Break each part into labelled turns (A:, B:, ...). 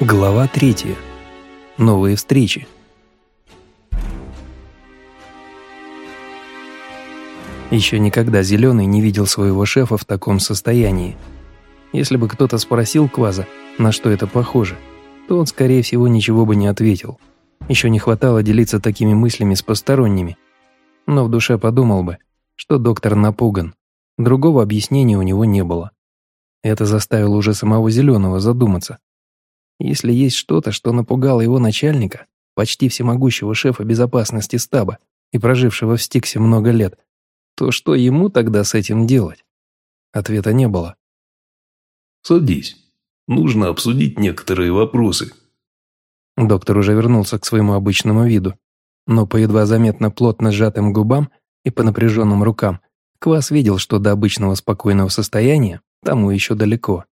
A: Глава третья. Новые встречи. Еще никогда Зеленый не видел своего шефа в таком состоянии. Если бы кто-то спросил Кваза, на что это похоже, то он, скорее всего, ничего бы не ответил. Еще не хватало делиться такими мыслями с посторонними. Но в душе подумал бы, что доктор напуган. Другого объяснения у него не было. Это заставило уже самого Зеленого задуматься. Если есть что-то, что напугало его начальника, почти всемогущего шефа безопасности стаба и прожившего в Стиксе много лет, то что ему тогда с этим делать? Ответа не было.
B: «Садись. Нужно обсудить некоторые вопросы».
A: Доктор уже вернулся к своему обычному виду, но по едва заметно плотно сжатым губам и по напряженным рукам Квас видел, что до обычного спокойного состояния тому еще далеко.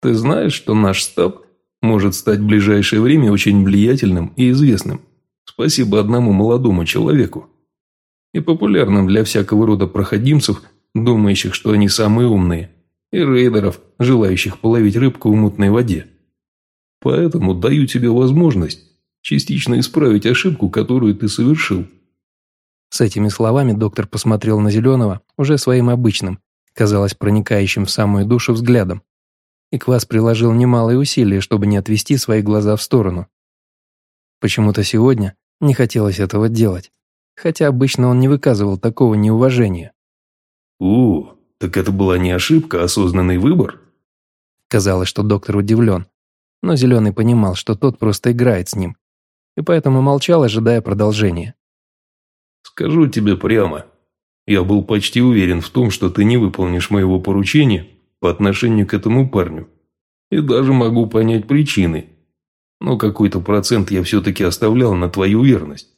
B: «Ты знаешь, что наш стаб может стать в ближайшее время очень влиятельным и известным, спасибо одному молодому человеку. И популярным для всякого рода проходимцев, думающих, что они самые умные, и рейдеров, желающих половить рыбку в мутной воде. Поэтому даю тебе возможность частично исправить ошибку, которую ты совершил.
A: С этими словами доктор посмотрел на Зеленого уже своим обычным, казалось проникающим в самую душу взглядом и Квас приложил немалые усилия, чтобы не отвести свои глаза в сторону. Почему-то сегодня не хотелось этого делать, хотя обычно он не выказывал такого неуважения.
B: «О, так это была не ошибка, а осознанный выбор?»
A: Казалось, что доктор удивлен, но Зеленый понимал, что тот просто играет с ним, и поэтому молчал, ожидая продолжения.
B: «Скажу тебе прямо, я был почти уверен в том, что ты не выполнишь моего поручения по отношению к этому парню. И даже могу понять причины. Но какой-то процент я все-таки оставлял на твою верность.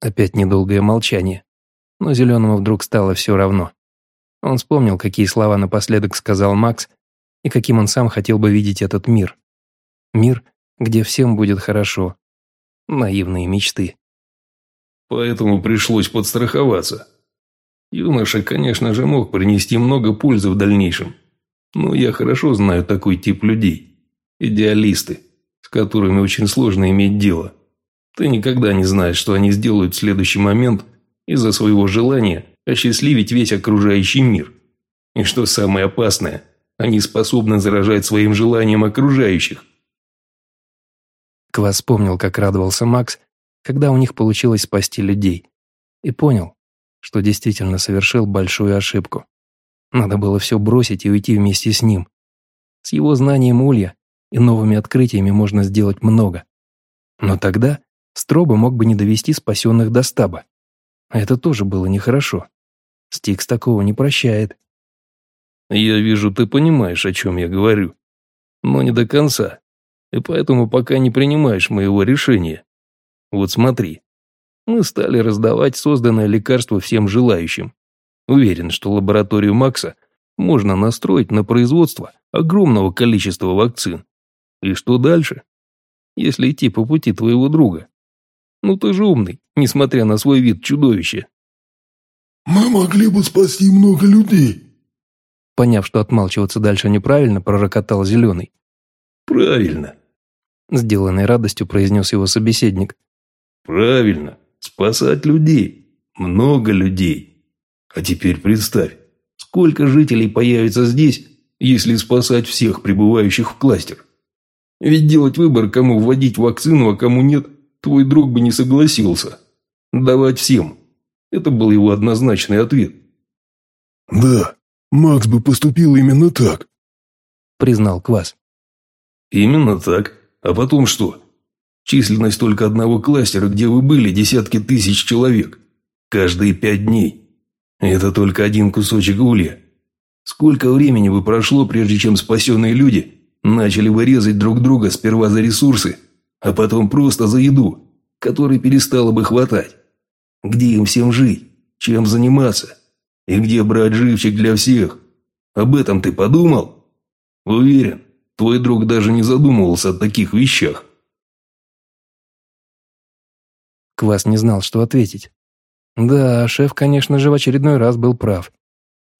A: Опять недолгое молчание. Но Зеленому вдруг стало все равно. Он вспомнил, какие слова напоследок сказал Макс, и каким он сам хотел бы видеть этот мир. Мир, где всем будет хорошо. Наивные мечты.
B: Поэтому пришлось подстраховаться. Юноша, конечно же, мог принести много пользы в дальнейшем. Но я хорошо знаю такой тип людей. Идеалисты, с которыми очень сложно иметь дело. Ты никогда не знаешь, что они сделают в следующий момент из-за своего желания осчастливить весь окружающий мир. И что самое опасное, они способны заражать своим желанием окружающих.
A: Квас вспомнил, как радовался Макс, когда у них получилось спасти людей. И понял, что действительно совершил большую ошибку. Надо было все бросить и уйти вместе с ним. С его знанием улья и новыми открытиями можно сделать много. Но тогда Строба мог бы не довести спасенных до стаба. А это тоже было нехорошо. Стикс такого не прощает.
B: «Я вижу, ты понимаешь, о чем я говорю. Но не до конца. И поэтому пока не принимаешь моего решения. Вот смотри, мы стали раздавать созданное лекарство всем желающим. Уверен, что лабораторию Макса можно настроить на производство огромного количества вакцин. И что дальше? Если идти по пути твоего друга. Ну ты же умный, несмотря на свой вид чудовища.
C: «Мы могли бы спасти много людей»,
A: Поняв, что отмалчиваться дальше неправильно, пророкотал Зеленый.
B: «Правильно», —
A: сделанной радостью произнес его собеседник.
B: «Правильно. Спасать людей. Много людей. А теперь представь, сколько жителей появится здесь, если спасать всех прибывающих в кластер. Ведь делать выбор, кому вводить вакцину, а кому нет, твой друг бы не согласился. Давать всем. Это был его однозначный ответ.
C: «Да, Макс бы поступил именно так», —
A: признал Квас.
B: «Именно так. А потом что? Численность только одного кластера, где вы были, десятки тысяч человек. Каждые пять дней. Это только один кусочек улья. Сколько времени бы прошло, прежде чем спасенные люди начали вырезать друг друга сперва за ресурсы, а потом просто за еду, которой перестало бы хватать? Где им всем жить? Чем заниматься? И где брать живчик для всех? Об этом ты подумал? Уверен, твой друг даже не задумывался о таких вещах.
A: Квас не знал, что ответить. Да, шеф, конечно же, в очередной раз был прав.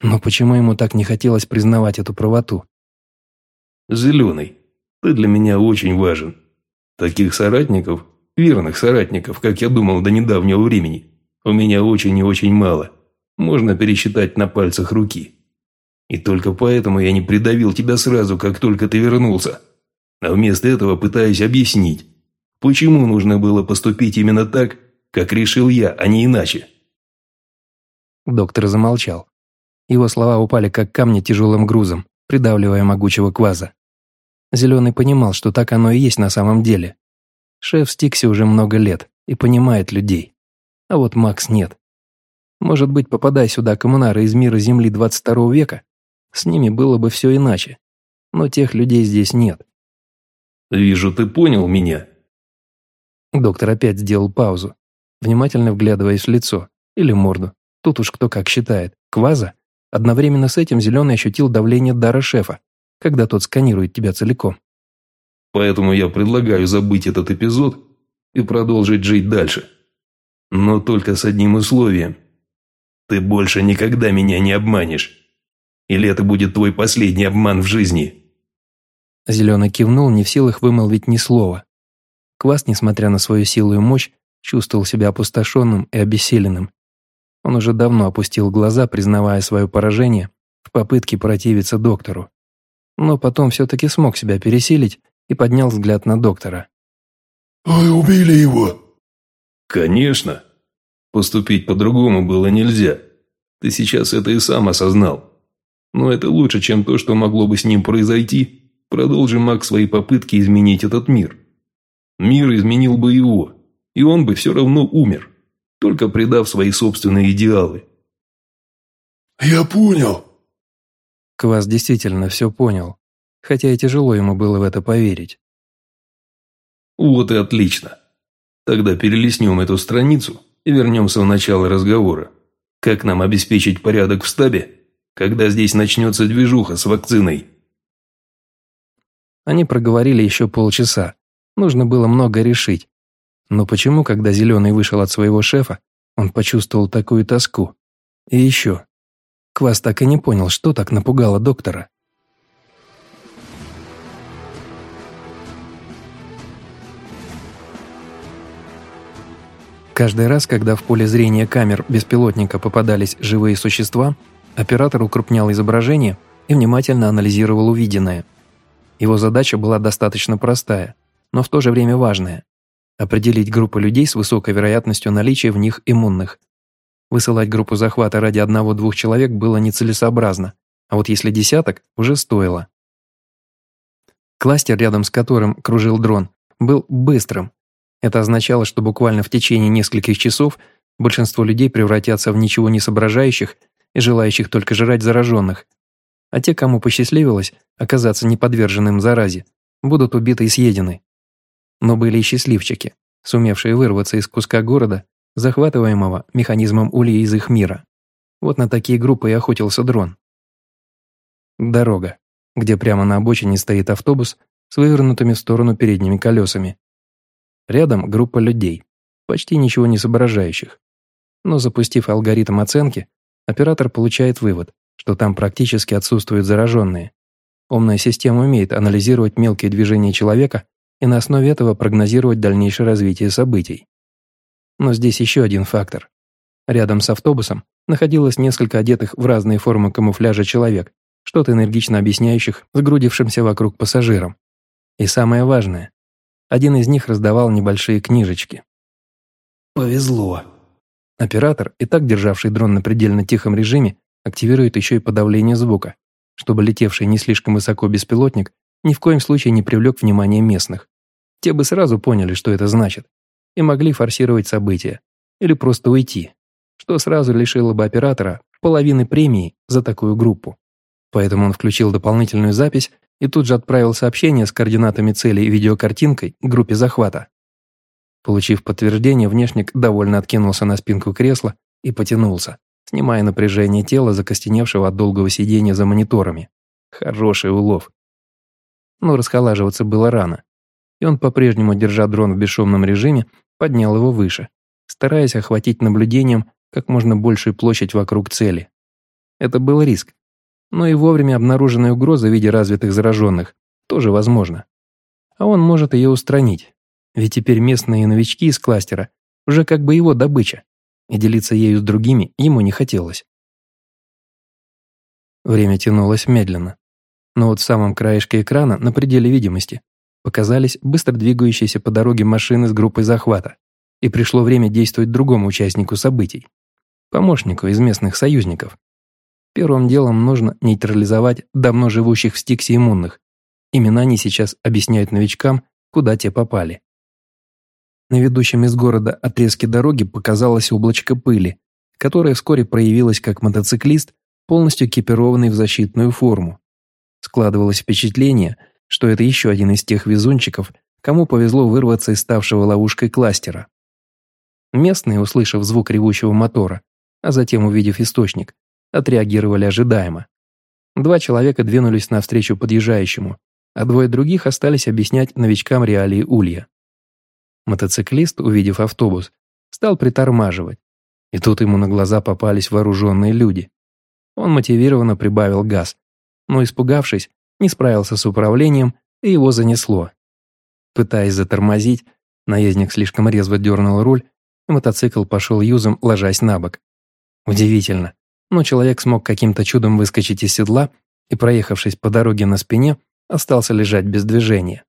A: Но почему ему так не хотелось признавать эту правоту?
B: «Зеленый, Ты для меня очень важен. Таких соратников, верных соратников, как я думал до недавнего времени, у меня очень и очень мало. Можно пересчитать на пальцах руки. И только поэтому я не придавил тебя сразу, как только ты вернулся. А вместо этого пытаюсь объяснить, почему нужно было поступить именно так, как решил я, а не иначе.
A: Доктор замолчал. Его слова упали как камни тяжелым грузом, придавливая могучего кваза. Зеленый понимал, что так оно и есть на самом деле. Шеф Стикси уже много лет и понимает людей. А вот Макс нет. Может быть, попадая сюда коммунары из мира Земли 22 века, с ними было бы все иначе. Но тех людей здесь нет.
B: «Вижу, ты понял меня».
A: Доктор опять сделал паузу, внимательно вглядываясь в лицо или морду. Тут уж кто как считает. Кваза? Одновременно с этим Зеленый ощутил давление дара шефа, когда тот сканирует тебя целиком.
B: Поэтому я предлагаю забыть этот эпизод и продолжить жить дальше. Но только с одним условием. Ты больше никогда меня не обманешь. Или это будет твой последний обман в жизни?»
A: Зеленый кивнул, не в силах вымолвить ни слова. Квас, несмотря на свою силу и мощь, чувствовал себя опустошенным и обессиленным. Он уже давно опустил глаза, признавая свое поражение в попытке противиться доктору. Но потом все-таки смог себя пересилить и поднял взгляд на доктора.
C: «Вы убили его?»
B: «Конечно. Поступить по-другому было нельзя. Ты сейчас это и сам осознал. Но это лучше, чем то, что могло бы с ним произойти. Продолжим Мак свои попытки изменить этот мир. Мир изменил бы его, и он бы все равно умер, только предав свои собственные идеалы.
C: «Я понял».
A: Квас действительно все понял, хотя и тяжело ему было в это поверить.
B: Вот и отлично. Тогда перелистнем эту страницу и вернемся в начало разговора. Как нам обеспечить порядок в стабе когда здесь начнется движуха с вакциной?»
A: Они проговорили еще полчаса. Нужно было много решить. Но почему, когда Зеленый вышел от своего шефа, он почувствовал такую тоску? И еще. Квас так и не понял, что так напугало доктора. Каждый раз, когда в поле зрения камер беспилотника попадались живые существа, Оператор укрупнял изображение и внимательно анализировал увиденное. Его задача была достаточно простая, но в то же время важная – определить группу людей с высокой вероятностью наличия в них иммунных. Высылать группу захвата ради одного-двух человек было нецелесообразно, а вот если десяток – уже стоило. Кластер, рядом с которым кружил дрон, был быстрым. Это означало, что буквально в течение нескольких часов большинство людей превратятся в ничего не соображающих и желающих только жрать зараженных. А те, кому посчастливилось оказаться неподверженным заразе, будут убиты и съедены. Но были и счастливчики, сумевшие вырваться из куска города, захватываемого механизмом ульи из их мира. Вот на такие группы и охотился дрон. Дорога, где прямо на обочине стоит автобус с вывернутыми в сторону передними колесами. Рядом группа людей, почти ничего не соображающих. Но запустив алгоритм оценки, Оператор получает вывод, что там практически отсутствуют зараженные. Умная система умеет анализировать мелкие движения человека и на основе этого прогнозировать дальнейшее развитие событий. Но здесь еще один фактор. Рядом с автобусом находилось несколько одетых в разные формы камуфляжа человек, что-то энергично объясняющих сгрудившимся вокруг пассажирам. И самое важное, один из них раздавал небольшие книжечки. «Повезло», Оператор, и так державший дрон на предельно тихом режиме, активирует еще и подавление звука, чтобы летевший не слишком высоко беспилотник ни в коем случае не привлек внимание местных. Те бы сразу поняли, что это значит, и могли форсировать события, или просто уйти, что сразу лишило бы оператора половины премии за такую группу. Поэтому он включил дополнительную запись и тут же отправил сообщение с координатами цели и видеокартинкой группе захвата. Получив подтверждение, внешник довольно откинулся на спинку кресла и потянулся, снимая напряжение тела, закостеневшего от долгого сидения за мониторами. Хороший улов. Но расхолаживаться было рано, и он, по-прежнему держа дрон в бесшумном режиме, поднял его выше, стараясь охватить наблюдением как можно большую площадь вокруг цели. Это был риск, но и вовремя обнаруженная угроза в виде развитых зараженных тоже возможно. а он может ее устранить. Ведь теперь местные новички из кластера уже как бы его добыча, и делиться ею с другими ему не хотелось. Время тянулось медленно, но вот в самом краешке экрана, на пределе видимости, показались быстро двигающиеся по дороге машины с группой захвата, и пришло время действовать другому участнику событий, помощнику из местных союзников. Первым делом нужно нейтрализовать давно живущих в Стиксе иммунных. Именно они сейчас объясняют новичкам, куда те попали. На ведущем из города отрезке дороги показалось облачко пыли, которое вскоре проявилось как мотоциклист, полностью экипированный в защитную форму. Складывалось впечатление, что это еще один из тех везунчиков, кому повезло вырваться из ставшего ловушкой кластера. Местные, услышав звук ревущего мотора, а затем увидев источник, отреагировали ожидаемо. Два человека двинулись навстречу подъезжающему, а двое других остались объяснять новичкам реалии улья. Мотоциклист, увидев автобус, стал притормаживать, и тут ему на глаза попались вооруженные люди. Он мотивированно прибавил газ, но, испугавшись, не справился с управлением, и его занесло. Пытаясь затормозить, наездник слишком резво дернул руль, и мотоцикл пошел юзом, ложась на бок. Удивительно, но человек смог каким-то чудом выскочить из седла и, проехавшись по дороге на спине, остался лежать без движения.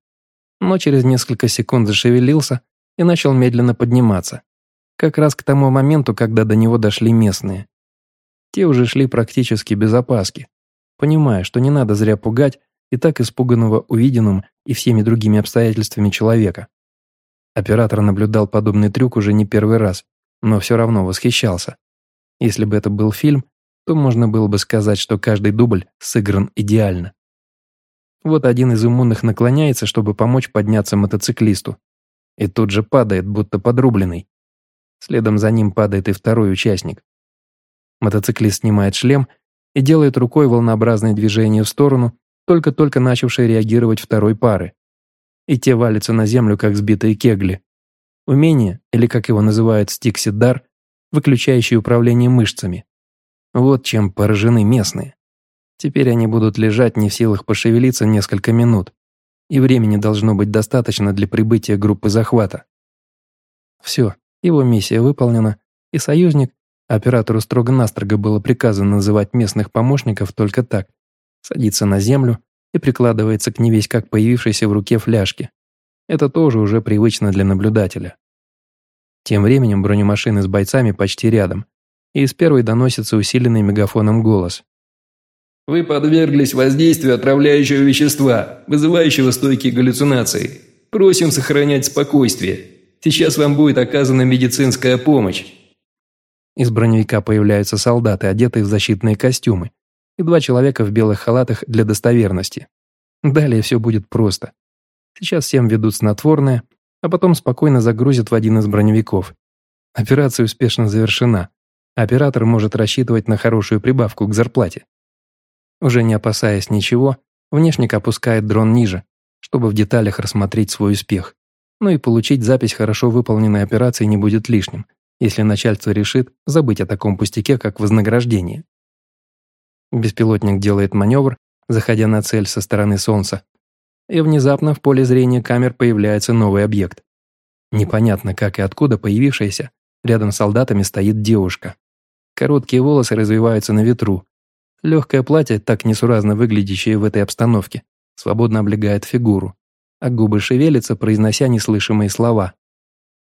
A: Но через несколько секунд зашевелился и начал медленно подниматься. Как раз к тому моменту, когда до него дошли местные. Те уже шли практически без опаски, понимая, что не надо зря пугать и так испуганного увиденным и всеми другими обстоятельствами человека. Оператор наблюдал подобный трюк уже не первый раз, но все равно восхищался. Если бы это был фильм, то можно было бы сказать, что каждый дубль сыгран идеально. Вот один из иммунных наклоняется, чтобы помочь подняться мотоциклисту. И тут же падает, будто подрубленный. Следом за ним падает и второй участник. Мотоциклист снимает шлем и делает рукой волнообразное движение в сторону, только-только начавшей реагировать второй пары. И те валятся на землю, как сбитые кегли. Умение, или как его называют стиксидар, выключающий управление мышцами. Вот чем поражены местные. Теперь они будут лежать не в силах пошевелиться несколько минут, и времени должно быть достаточно для прибытия группы захвата. Все, его миссия выполнена, и союзник Оператору строго-настрого было приказано называть местных помощников только так. Садится на землю и прикладывается к невесть как появившейся в руке фляжке. Это тоже уже привычно для наблюдателя. Тем временем бронемашины с бойцами почти рядом, и из первой доносится усиленный мегафоном голос.
D: «Вы подверглись воздействию отравляющего вещества, вызывающего стойкие галлюцинации. Просим сохранять спокойствие. Сейчас вам будет оказана медицинская помощь.
A: Из броневика появляются солдаты, одетые в защитные костюмы, и два человека в белых халатах для достоверности. Далее все будет просто. Сейчас всем ведут снотворное, а потом спокойно загрузят в один из броневиков. Операция успешно завершена. Оператор может рассчитывать на хорошую прибавку к зарплате. Уже не опасаясь ничего, внешник опускает дрон ниже, чтобы в деталях рассмотреть свой успех. Ну и получить запись хорошо выполненной операции не будет лишним, если начальство решит забыть о таком пустяке, как вознаграждение. Беспилотник делает маневр, заходя на цель со стороны Солнца, и внезапно в поле зрения камер появляется новый объект. Непонятно, как и откуда появившаяся, рядом с солдатами стоит девушка. Короткие волосы развиваются на ветру. Легкое платье, так несуразно выглядящее в этой обстановке, свободно облегает фигуру, а губы шевелятся, произнося неслышимые слова.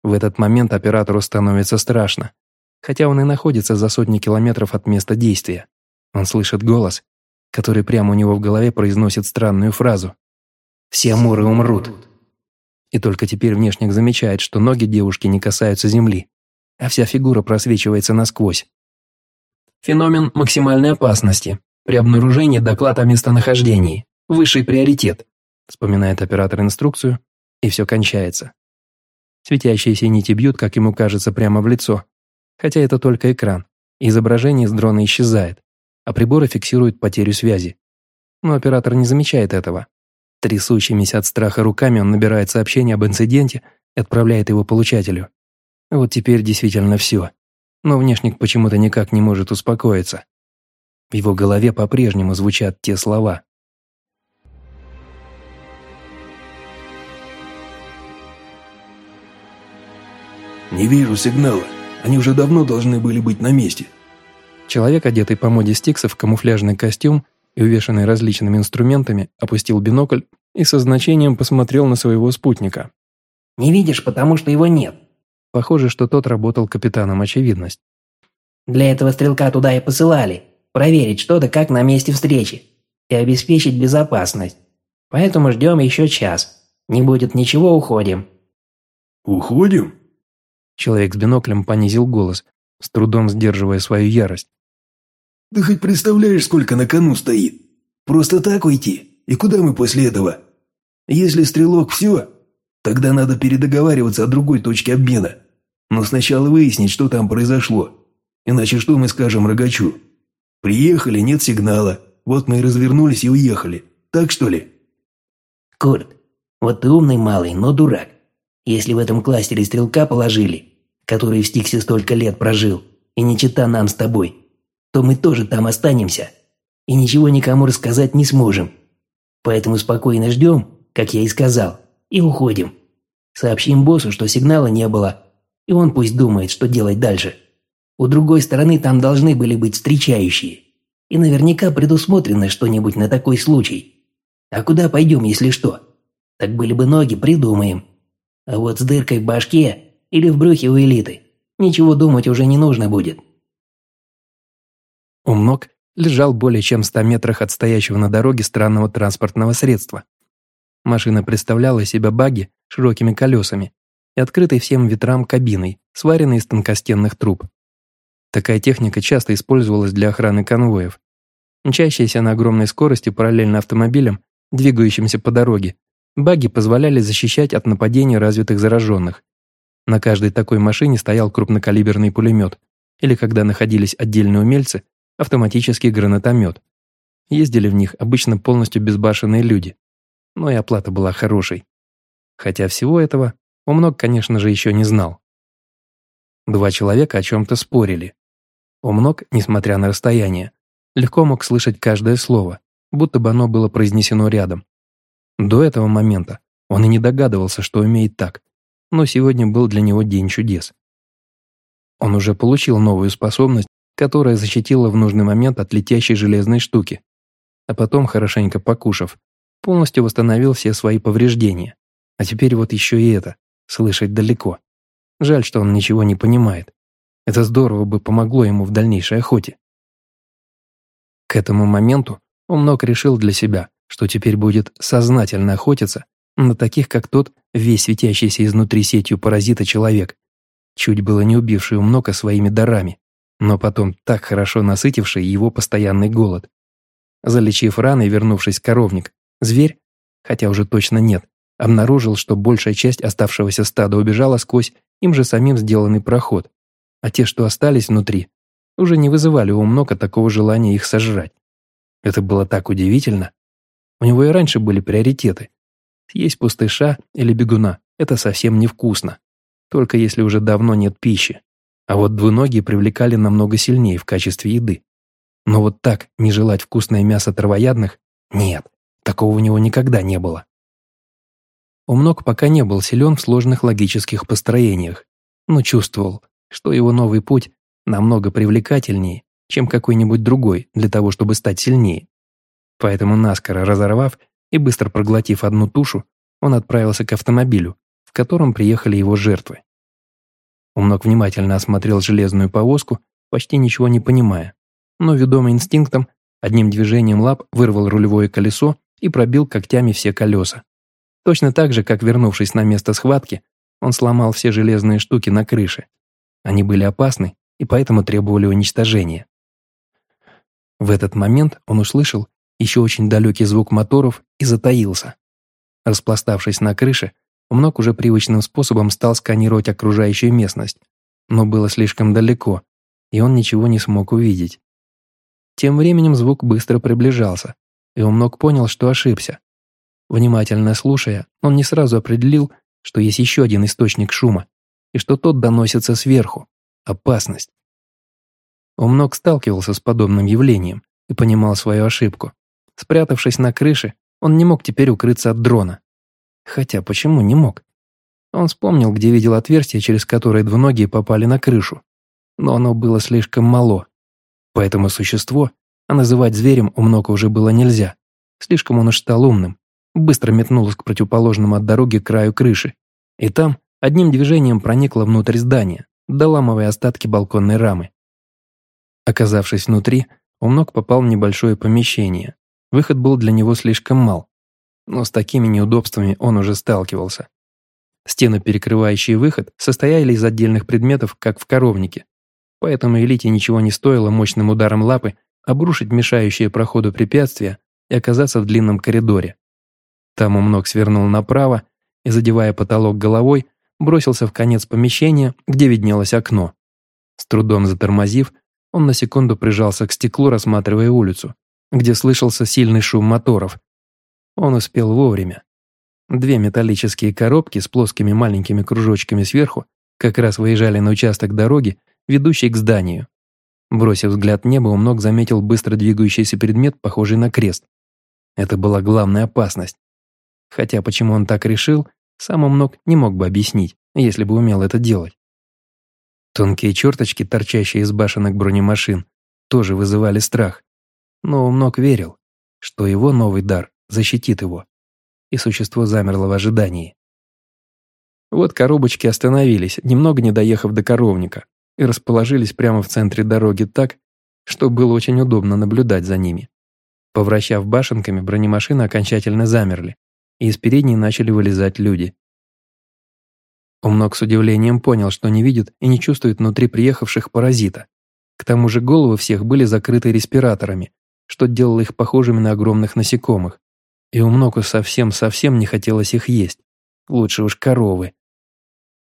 A: В этот момент оператору становится страшно, хотя он и находится за сотни километров от места действия. Он слышит голос, который прямо у него в голове произносит странную фразу. «Все муры умрут». И только теперь внешник замечает, что ноги девушки не касаются земли, а вся фигура просвечивается насквозь.
D: Феномен максимальной опасности. При обнаружении доклад о местонахождении. Высший приоритет.
A: Вспоминает оператор инструкцию, и все кончается. Светящиеся нити бьют, как ему кажется, прямо в лицо. Хотя это только экран. Изображение с дрона исчезает, а приборы фиксируют потерю связи. Но оператор не замечает этого. Трясущимися от страха руками он набирает сообщение об инциденте и отправляет его получателю. Вот теперь действительно все. Но внешник почему-то никак не может успокоиться. В его голове по-прежнему звучат те слова.
B: «Не вижу сигнала. Они уже давно должны были быть на месте.
A: Человек, одетый по моде Стикса в камуфляжный костюм и увешанный различными инструментами, опустил бинокль и со значением посмотрел на своего спутника.
E: «Не видишь, потому что его нет».
A: Похоже, что тот работал капитаном очевидность.
E: «Для этого стрелка туда и посылали. Проверить что да как на месте встречи. И обеспечить безопасность. Поэтому ждем еще час. Не будет ничего, уходим».
B: «Уходим?»
A: Человек с биноклем понизил голос, с трудом сдерживая свою ярость.
B: «Ты хоть представляешь, сколько на кону стоит? Просто так уйти? И куда мы после этого? Если стрелок все, тогда надо передоговариваться о другой точке обмена. Но сначала выяснить, что там произошло. Иначе что мы скажем Рогачу? Приехали, нет сигнала. Вот мы и развернулись и уехали. Так что ли?»
E: «Курт, вот ты умный малый, но дурак. Если в этом кластере стрелка положили, который в Стиксе столько лет прожил, и не чита нам с тобой, то мы тоже там останемся и ничего никому рассказать не сможем. Поэтому спокойно ждем, как я и сказал, и уходим. Сообщим боссу, что сигнала не было, и он пусть думает, что делать дальше. У другой стороны там должны были быть встречающие. И наверняка предусмотрено что-нибудь на такой случай. А куда пойдем, если что? Так были бы ноги, придумаем. А вот с дыркой в башке или в брюхе у элиты ничего думать уже не нужно будет.
A: У ног лежал более чем в 100 метрах от стоящего на дороге странного транспортного средства. Машина представляла из себя баги широкими колесами и открытой всем ветрам кабиной, сваренной из тонкостенных труб. Такая техника часто использовалась для охраны конвоев. Мчащиеся на огромной скорости параллельно автомобилям, двигающимся по дороге, баги позволяли защищать от нападений развитых зараженных. На каждой такой машине стоял крупнокалиберный пулемет, или когда находились отдельные умельцы, автоматический гранатомет. Ездили в них обычно полностью безбашенные люди, но и оплата была хорошей. Хотя всего этого Умног, конечно же, еще не знал. Два человека о чем-то спорили. Умног, несмотря на расстояние, легко мог слышать каждое слово, будто бы оно было произнесено рядом. До этого момента он и не догадывался, что умеет так, но сегодня был для него день чудес. Он уже получил новую способность которая защитила в нужный момент от летящей железной штуки. А потом, хорошенько покушав, полностью восстановил все свои повреждения. А теперь вот еще и это, слышать далеко. Жаль, что он ничего не понимает. Это здорово бы помогло ему в дальнейшей охоте. К этому моменту Умнок решил для себя, что теперь будет сознательно охотиться на таких, как тот, весь светящийся изнутри сетью паразита человек, чуть было не убивший Умнока своими дарами но потом так хорошо насытивший его постоянный голод. Залечив раны и вернувшись в коровник, зверь, хотя уже точно нет, обнаружил, что большая часть оставшегося стада убежала сквозь им же самим сделанный проход, а те, что остались внутри, уже не вызывали у много такого желания их сожрать. Это было так удивительно. У него и раньше были приоритеты. Есть пустыша или бегуна – это совсем невкусно. Только если уже давно нет пищи. А вот двуногие привлекали намного сильнее в качестве еды. Но вот так не желать вкусное мясо травоядных – нет, такого у него никогда не было. Умног пока не был силен в сложных логических построениях, но чувствовал, что его новый путь намного привлекательнее, чем какой-нибудь другой для того, чтобы стать сильнее. Поэтому наскоро разорвав и быстро проглотив одну тушу, он отправился к автомобилю, в котором приехали его жертвы. Умнок внимательно осмотрел железную повозку, почти ничего не понимая, но, ведомый инстинктом, одним движением лап вырвал рулевое колесо и пробил когтями все колеса. Точно так же, как вернувшись на место схватки, он сломал все железные штуки на крыше. Они были опасны и поэтому требовали уничтожения. В этот момент он услышал еще очень далекий звук моторов и затаился. Распластавшись на крыше, Умнок уже привычным способом стал сканировать окружающую местность, но было слишком далеко, и он ничего не смог увидеть. Тем временем звук быстро приближался, и Умнок понял, что ошибся. Внимательно слушая, он не сразу определил, что есть еще один источник шума, и что тот доносится сверху. Опасность. Умнок сталкивался с подобным явлением и понимал свою ошибку. Спрятавшись на крыше, он не мог теперь укрыться от дрона, Хотя почему не мог? Он вспомнил, где видел отверстие, через которое двуногие попали на крышу. Но оно было слишком мало. Поэтому существо, а называть зверем у Мнока уже было нельзя. Слишком он уж стал умным. Быстро метнулось к противоположному от дороги краю крыши. И там одним движением проникло внутрь здания, доламывая остатки балконной рамы. Оказавшись внутри, Умнок попал в небольшое помещение. Выход был для него слишком мал. Но с такими неудобствами он уже сталкивался. Стены, перекрывающие выход, состояли из отдельных предметов, как в коровнике. Поэтому элите ничего не стоило мощным ударом лапы обрушить мешающие проходу препятствия и оказаться в длинном коридоре. Там умнок свернул направо и, задевая потолок головой, бросился в конец помещения, где виднелось окно. С трудом затормозив, он на секунду прижался к стеклу, рассматривая улицу, где слышался сильный шум моторов. Он успел вовремя. Две металлические коробки с плоскими маленькими кружочками сверху как раз выезжали на участок дороги, ведущий к зданию. Бросив взгляд в небо, Умног заметил быстро двигающийся предмет, похожий на крест. Это была главная опасность. Хотя почему он так решил, сам Умног не мог бы объяснить, если бы умел это делать. Тонкие черточки, торчащие из башенок бронемашин, тоже вызывали страх. Но Умног верил, что его новый дар защитит его и существо замерло в ожидании. Вот коробочки остановились, немного не доехав до коровника, и расположились прямо в центре дороги так, что было очень удобно наблюдать за ними. Повращав башенками, бронемашины окончательно замерли, и из передней начали вылезать люди. Умнок с удивлением понял, что не видит и не чувствует внутри приехавших паразита. К тому же головы всех были закрыты респираторами, что делало их похожими на огромных насекомых. И у Мноку совсем-совсем не хотелось их есть. Лучше уж коровы.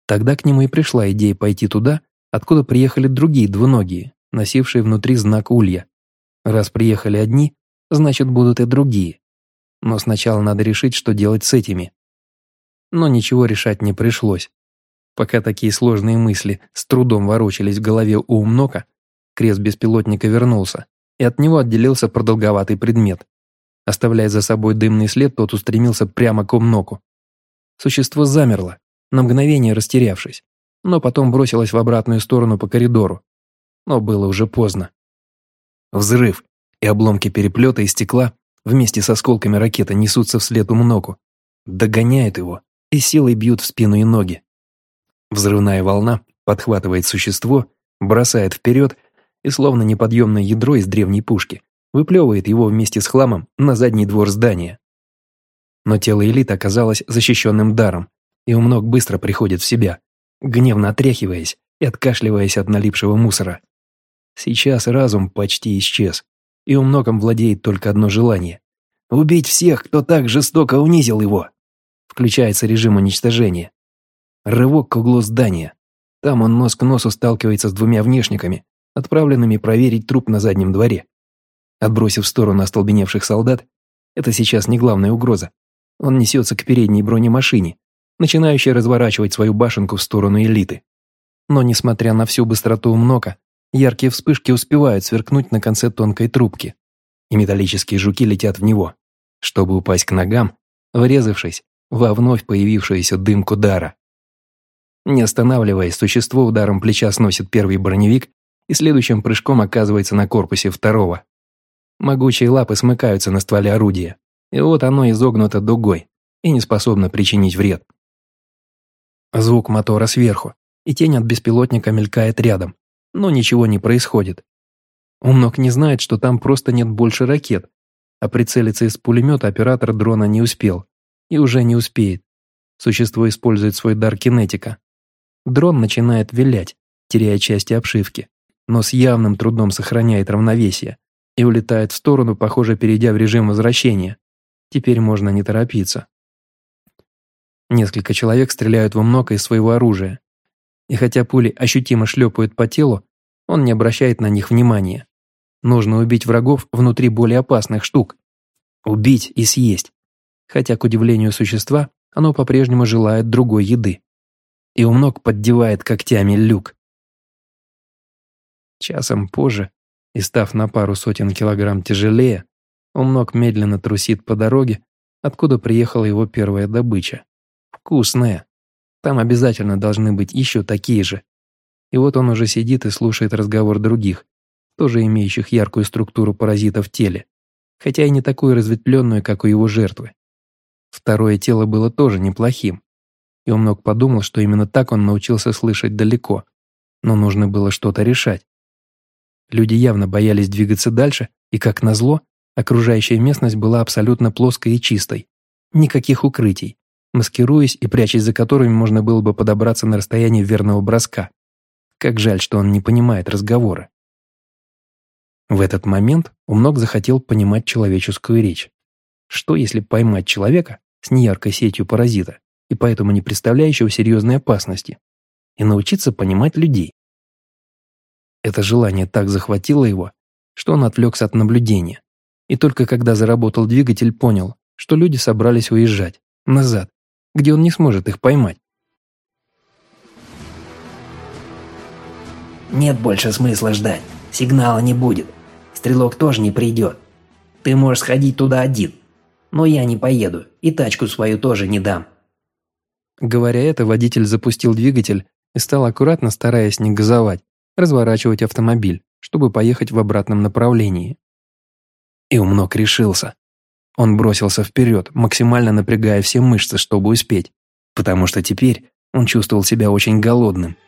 A: Тогда к нему и пришла идея пойти туда, откуда приехали другие двуногие, носившие внутри знак улья. Раз приехали одни, значит будут и другие. Но сначала надо решить, что делать с этими. Но ничего решать не пришлось. Пока такие сложные мысли с трудом ворочались в голове у Умнока, крест беспилотника вернулся, и от него отделился продолговатый предмет. Оставляя за собой дымный след, тот устремился прямо к Умноку. Существо замерло, на мгновение растерявшись, но потом бросилось в обратную сторону по коридору. Но было уже поздно. Взрыв, и обломки переплета и стекла вместе с осколками ракеты несутся вслед Умноку, догоняют его и силой бьют в спину и ноги. Взрывная волна подхватывает существо, бросает вперед и словно неподъемное ядро из древней пушки выплевывает его вместе с хламом на задний двор здания. Но тело элит оказалось защищенным даром, и умног быстро приходит в себя, гневно отряхиваясь и откашливаясь от налипшего мусора. Сейчас разум почти исчез, и умногом владеет только одно желание – убить всех, кто так жестоко унизил его. Включается режим уничтожения. Рывок к углу здания. Там он нос к носу сталкивается с двумя внешниками, отправленными проверить труп на заднем дворе. Отбросив в сторону остолбеневших солдат, это сейчас не главная угроза. Он несется к передней бронемашине, начинающей разворачивать свою башенку в сторону элиты. Но, несмотря на всю быстроту умнока, яркие вспышки успевают сверкнуть на конце тонкой трубки, и металлические жуки летят в него, чтобы упасть к ногам, врезавшись во вновь появившуюся дымку дара. Не останавливаясь, существо ударом плеча сносит первый броневик и следующим прыжком оказывается на корпусе второго. Могучие лапы смыкаются на стволе орудия, и вот оно изогнуто дугой и не способно причинить вред. Звук мотора сверху, и тень от беспилотника мелькает рядом, но ничего не происходит. Умнок не знает, что там просто нет больше ракет, а прицелиться из пулемета оператор дрона не успел и уже не успеет. Существо использует свой дар кинетика. Дрон начинает вилять, теряя части обшивки, но с явным трудом сохраняет равновесие, и улетает в сторону, похоже, перейдя в режим возвращения. Теперь можно не торопиться. Несколько человек стреляют во много из своего оружия. И хотя пули ощутимо шлепают по телу, он не обращает на них внимания. Нужно убить врагов внутри более опасных штук. Убить и съесть. Хотя, к удивлению существа, оно по-прежнему желает другой еды. И умног поддевает когтями люк. Часом позже и, став на пару сотен килограмм тяжелее, он ног медленно трусит по дороге, откуда приехала его первая добыча. Вкусная. Там обязательно должны быть еще такие же. И вот он уже сидит и слушает разговор других, тоже имеющих яркую структуру паразита в теле, хотя и не такую разветвленную, как у его жертвы. Второе тело было тоже неплохим, и он мог подумал, что именно так он научился слышать далеко, но нужно было что-то решать. Люди явно боялись двигаться дальше, и, как назло, окружающая местность была абсолютно плоской и чистой. Никаких укрытий, маскируясь и прячась за которыми можно было бы подобраться на расстояние верного броска. Как жаль, что он не понимает разговора. В этот момент Умног захотел понимать человеческую речь. Что, если поймать человека с неяркой сетью паразита и поэтому не представляющего серьезной опасности, и научиться понимать людей? Это желание так захватило его, что он отвлекся от наблюдения. И только когда заработал двигатель, понял, что люди собрались уезжать, назад, где он не сможет их поймать.
E: Нет больше смысла ждать. Сигнала не будет. Стрелок тоже не придет. Ты можешь сходить туда один. Но я не поеду, и тачку свою тоже не дам.
A: Говоря это, водитель запустил двигатель и стал аккуратно, стараясь не газовать, разворачивать автомобиль, чтобы поехать в обратном направлении. И умнок решился. Он бросился вперед, максимально напрягая все мышцы, чтобы успеть, потому что теперь он чувствовал себя очень голодным –